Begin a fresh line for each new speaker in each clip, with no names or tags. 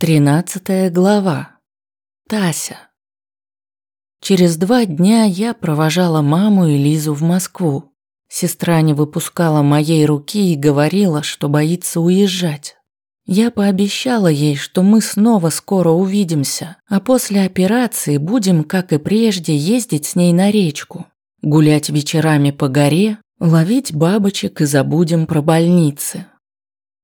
Тринадцатая глава. Тася. Через два дня я провожала маму и Лизу в Москву. Сестра не выпускала моей руки и говорила, что боится уезжать. Я пообещала ей, что мы снова скоро увидимся, а после операции будем, как и прежде, ездить с ней на речку, гулять вечерами по горе, ловить бабочек и забудем про больницы.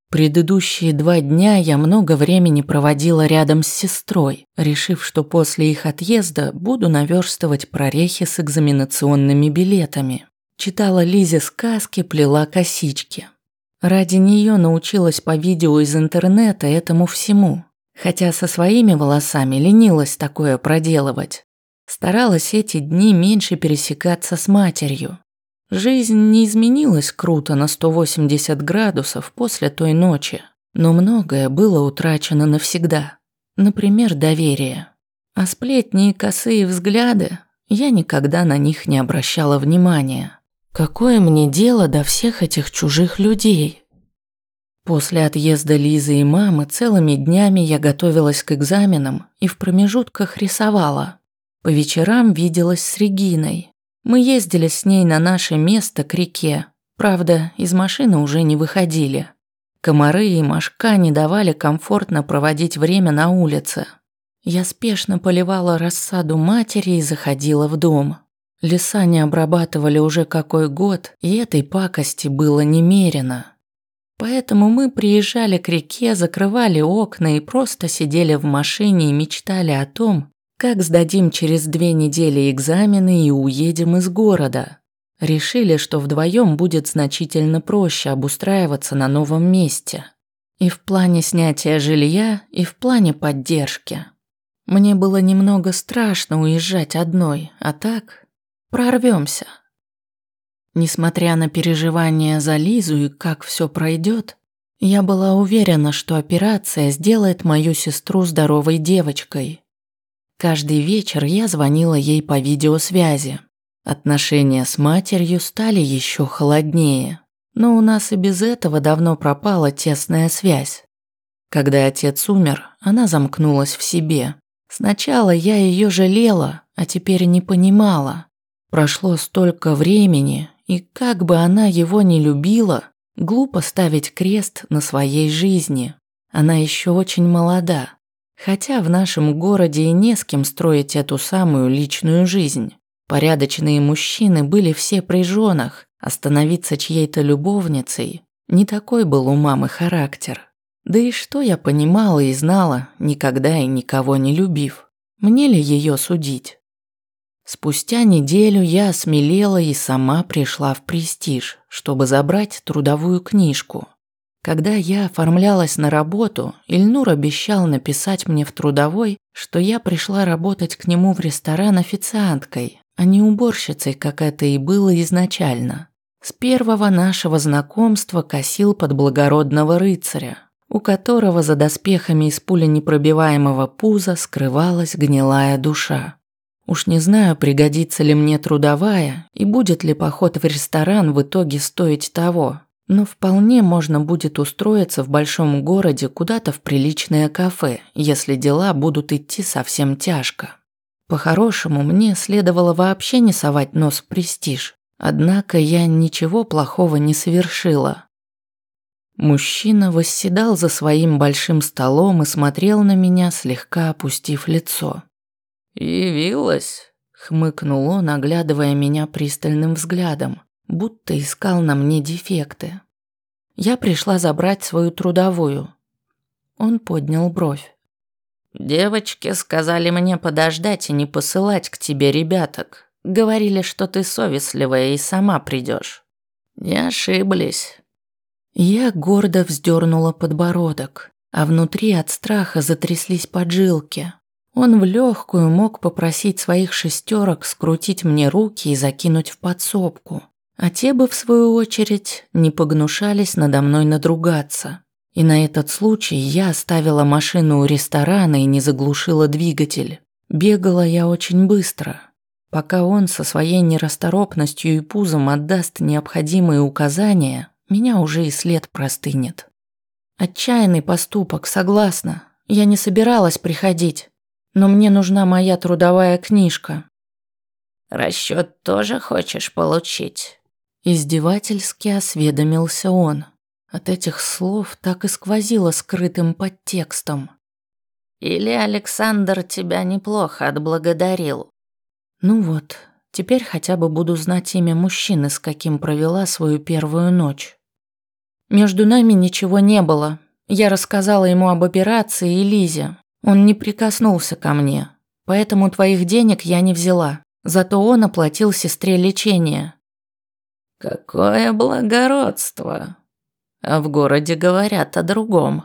Предыдущие два дня я много времени проводила рядом с сестрой, решив, что после их отъезда буду наверстывать прорехи с экзаменационными билетами. Читала Лизе сказки, плела косички. Ради нее научилась по видео из интернета этому всему, хотя со своими волосами ленилась такое проделывать. Старалась эти дни меньше пересекаться с матерью, Жизнь не изменилась круто на 180 градусов после той ночи, но многое было утрачено навсегда. Например, доверие. А сплетни и косые взгляды, я никогда на них не обращала внимания. Какое мне дело до всех этих чужих людей? После отъезда Лизы и мамы целыми днями я готовилась к экзаменам и в промежутках рисовала. По вечерам виделась с Региной, мы ездили с ней на наше место к реке. Правда, из машины уже не выходили. Комары и мошка не давали комфортно проводить время на улице. Я спешно поливала рассаду матери и заходила в дом. Леса не обрабатывали уже какой год, и этой пакости было немерено. Поэтому мы приезжали к реке, закрывали окна и просто сидели в машине и мечтали о том, как сдадим через две недели экзамены и уедем из города? Решили, что вдвоем будет значительно проще обустраиваться на новом месте. И в плане снятия жилья, и в плане поддержки. Мне было немного страшно уезжать одной, а так прорвемся. Несмотря на переживания за Лизу и как все пройдет, я была уверена, что операция сделает мою сестру здоровой девочкой – Каждый вечер я звонила ей по видеосвязи. Отношения с матерью стали еще холоднее, но у нас и без этого давно пропала тесная связь. Когда отец умер, она замкнулась в себе. Сначала я ее жалела, а теперь не понимала. Прошло столько времени, и как бы она его не любила, глупо ставить крест на своей жизни. Она еще очень молода. Хотя в нашем городе и не с кем строить эту самую личную жизнь. Порядочные мужчины были все при женах, а становиться чьей-то любовницей не такой был у мамы характер. Да и что я понимала и знала, никогда и никого не любив. Мне ли ее судить? Спустя неделю я осмелела и сама пришла в престиж, чтобы забрать трудовую книжку. Когда я оформлялась на работу, Ильнур обещал написать мне в трудовой, что я пришла работать к нему в ресторан официанткой, а не уборщицей, как это и было изначально. С первого нашего знакомства косил под благородного рыцаря, у которого за доспехами из пуленепробиваемого пуза скрывалась гнилая душа. Уж не знаю, пригодится ли мне трудовая и будет ли поход в ресторан в итоге стоить того, но вполне можно будет устроиться в большом городе куда-то в приличное кафе, если дела будут идти совсем тяжко. По-хорошему, мне следовало вообще не совать нос в престиж. Однако я ничего плохого не совершила. Мужчина восседал за своим большим столом и смотрел на меня, слегка опустив лицо. «Явилась?» – хмыкнул он, оглядывая меня пристальным взглядом будто искал на мне дефекты. Я пришла забрать свою трудовую. Он поднял бровь. Девочки сказали мне подождать и не посылать к тебе ребяток. Говорили, что ты совестливая и сама придешь. Не ошиблись. Я гордо вздернула подбородок, а внутри от страха затряслись поджилки. Он в легкую мог попросить своих шестерок скрутить мне руки и закинуть в подсобку. А те бы, в свою очередь, не погнушались надо мной надругаться. И на этот случай я оставила машину у ресторана и не заглушила двигатель. Бегала я очень быстро. Пока он со своей нерасторопностью и пузом отдаст необходимые указания, меня уже и след простынет. Отчаянный поступок, согласна. Я не собиралась приходить, но мне нужна моя трудовая книжка.
Расчет тоже хочешь получить?
Издевательски осведомился он. От этих слов так и сквозило скрытым подтекстом.
Или Александр тебя неплохо отблагодарил?
Ну вот, теперь хотя бы буду знать имя мужчины, с каким провела свою первую ночь. Между нами ничего не было. Я рассказала ему об операции и Лизе. Он не прикоснулся ко мне. Поэтому твоих денег я не взяла. Зато он оплатил сестре лечение.
Какое благородство. А в городе говорят о другом.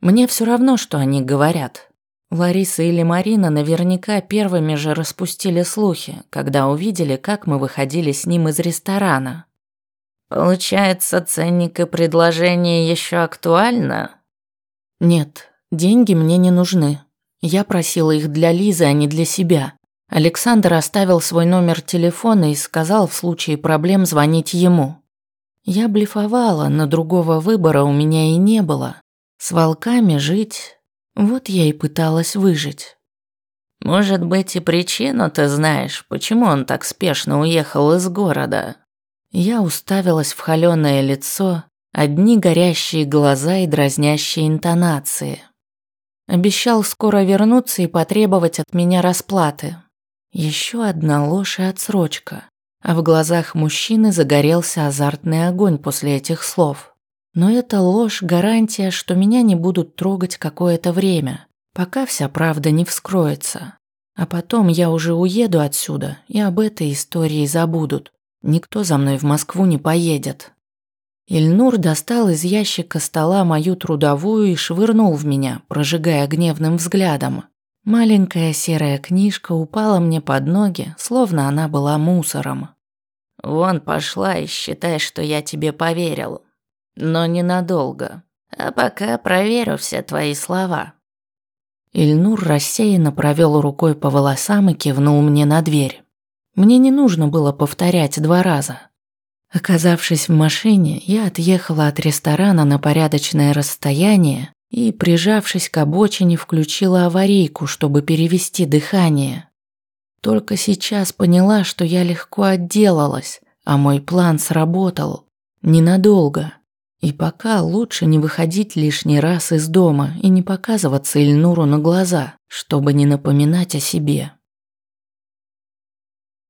Мне все равно, что они говорят. Лариса или Марина наверняка первыми же распустили слухи, когда увидели, как мы выходили с ним из ресторана.
Получается, ценник и предложение еще актуально?
Нет, деньги мне не нужны. Я просила их для Лизы, а не для себя. Александр оставил свой номер телефона и сказал в случае проблем звонить ему. Я блефовала, но другого выбора у меня и не было. С волками жить, вот я и пыталась выжить.
Может быть, и причину ты знаешь, почему он так спешно уехал из города?
Я уставилась в холёное лицо, одни горящие глаза и дразнящие интонации. Обещал скоро вернуться и потребовать от меня расплаты. Еще одна ложь и отсрочка. А в глазах мужчины загорелся азартный огонь после этих слов. Но эта ложь – гарантия, что меня не будут трогать какое-то время, пока вся правда не вскроется. А потом я уже уеду отсюда, и об этой истории забудут. Никто за мной в Москву не поедет. Ильнур достал из ящика стола мою трудовую и швырнул в меня, прожигая гневным взглядом. Маленькая серая книжка упала мне под ноги, словно она была мусором.
«Вон пошла и считай, что я тебе поверил но ненадолго. А пока проверю все твои слова».
Ильнур рассеянно провел рукой по волосам и кивнул мне на дверь. Мне не нужно было повторять два раза. Оказавшись в машине, я отъехала от ресторана на порядочное расстояние и, прижавшись к обочине, включила аварийку, чтобы перевести дыхание. Только сейчас поняла, что я легко отделалась, а мой план сработал. Ненадолго. И пока лучше не выходить лишний раз из дома и не показываться Ильнуру на глаза, чтобы не напоминать о себе.